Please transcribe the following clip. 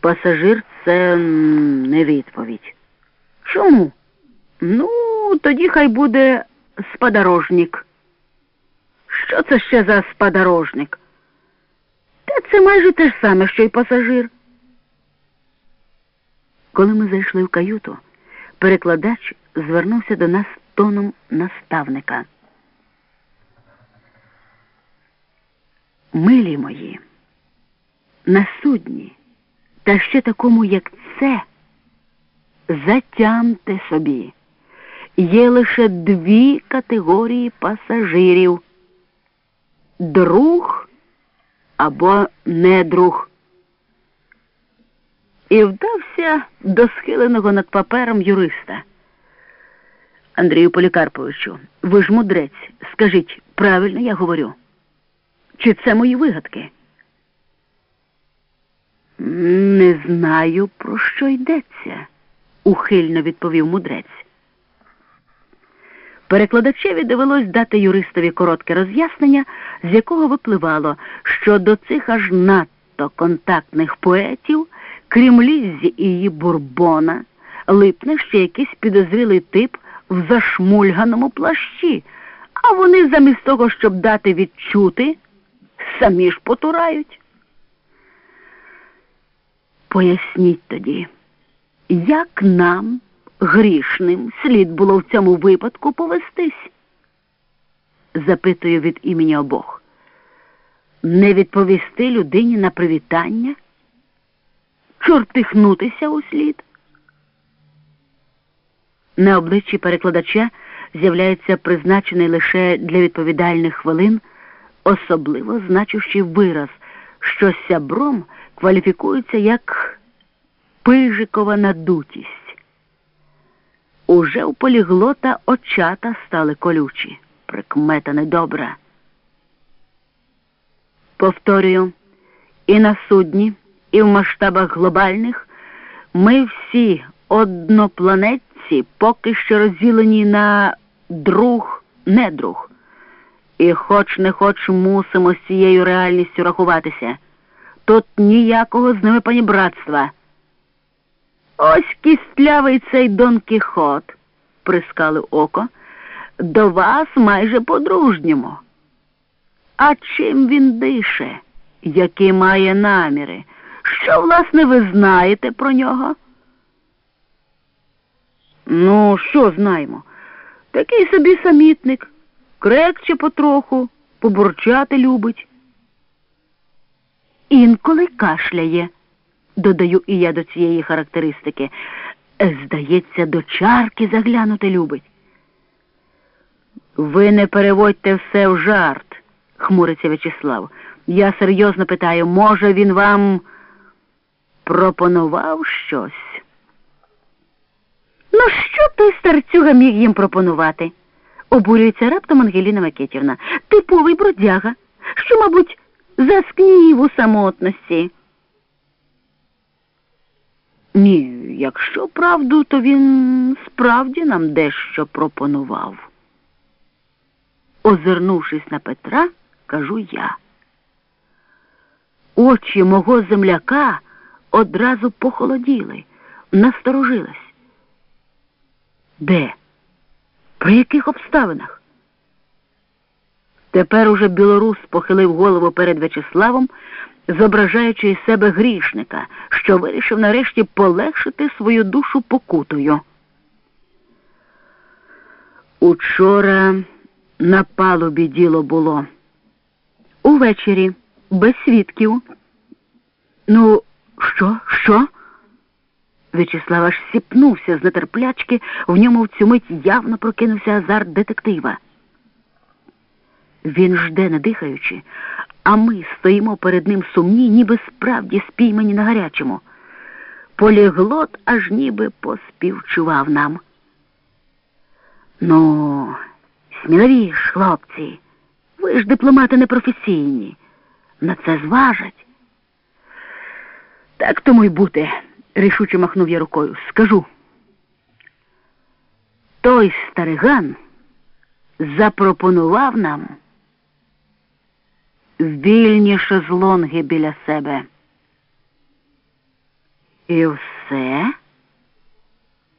Пасажир це не відповідь. Чому? Ну, тоді хай буде спадарожник. Що це ще за спадарожник? Та це майже те ж саме, що й пасажир. Коли ми зайшли в каюту, перекладач звернувся до нас тоном наставника. Милі мої, на судні, та ще такому, як це, затямте собі. Є лише дві категорії пасажирів друг або недруг. І вдався до схиленого над папером юриста. Андрію Полікарповичу, ви ж мудрець, скажіть, правильно я говорю? Чи це мої вигадки? Не знаю, про що йдеться, ухильно відповів мудрець. Перекладачеві довелось дати юристові коротке роз'яснення, з якого випливало, що до цих аж надто контактних поетів, крім Ліззі і її бурбона, липне ще якийсь підозрілий тип в зашмульганому плащі, а вони замість того, щоб дати відчути, самі ж потурають. Поясніть тоді, як нам, грішним, слід було в цьому випадку повестись? Запитую від імені обох. Не відповісти людині на привітання? Чортихнутися у слід? На обличчі перекладача з'являється призначений лише для відповідальних хвилин особливо значущий вираз, що сябром кваліфікується як пижикова надутість. Уже у поліглота очата стали колючі, прикмета недобра. Повторюю, і на судні, і в масштабах глобальних ми всі однопланетці поки що розділені на друг, недруг. І хоч не хоч мусимо з цією реальністю рахуватися. Тут ніякого з ними панібратства. Ось кістлявий цей Дон Кіхот, прискали око, до вас майже по-дружньому. А чим він дише, які має наміри? Що, власне, ви знаєте про нього? Ну, що знаємо? Такий собі самітник, крекче потроху, побурчати любить. Інколи кашляє, додаю і я до цієї характеристики. Здається, до чарки заглянути любить. Ви не переводьте все в жарт, хмуриться В'ячеслав. Я серйозно питаю, може, він вам пропонував щось? Ну, що той старцюга міг їм пропонувати? обурюється раптом Ангеліна Макетівна. Типовий бродяга, що, мабуть, заскнів у самотності. Ні, якщо правду, то він справді нам дещо пропонував. Озирнувшись на Петра, кажу я. Очі мого земляка одразу похолоділи, насторожилась. Де? При яких обставинах? Тепер уже білорус похилив голову перед В'ячеславом, зображаючи із себе грішника, що вирішив нарешті полегшити свою душу покутою. Учора на палубі діло було. Увечері, без свідків. Ну, що, що? В'ячеслав аж сіпнувся з нетерплячки, в ньому в цю мить явно прокинувся азарт детектива. Він жде, не дихаючи, а ми стоїмо перед ним сумні, ніби справді спіймані на гарячому. Поліглот аж ніби поспівчував нам. Ну, сміливіш, хлопці, ви ж дипломати непрофесійні. На це зважать. Так тому й бути, рішуче махнув я рукою. Скажу. Той стариган запропонував нам вільні шезлонги біля себе. І все?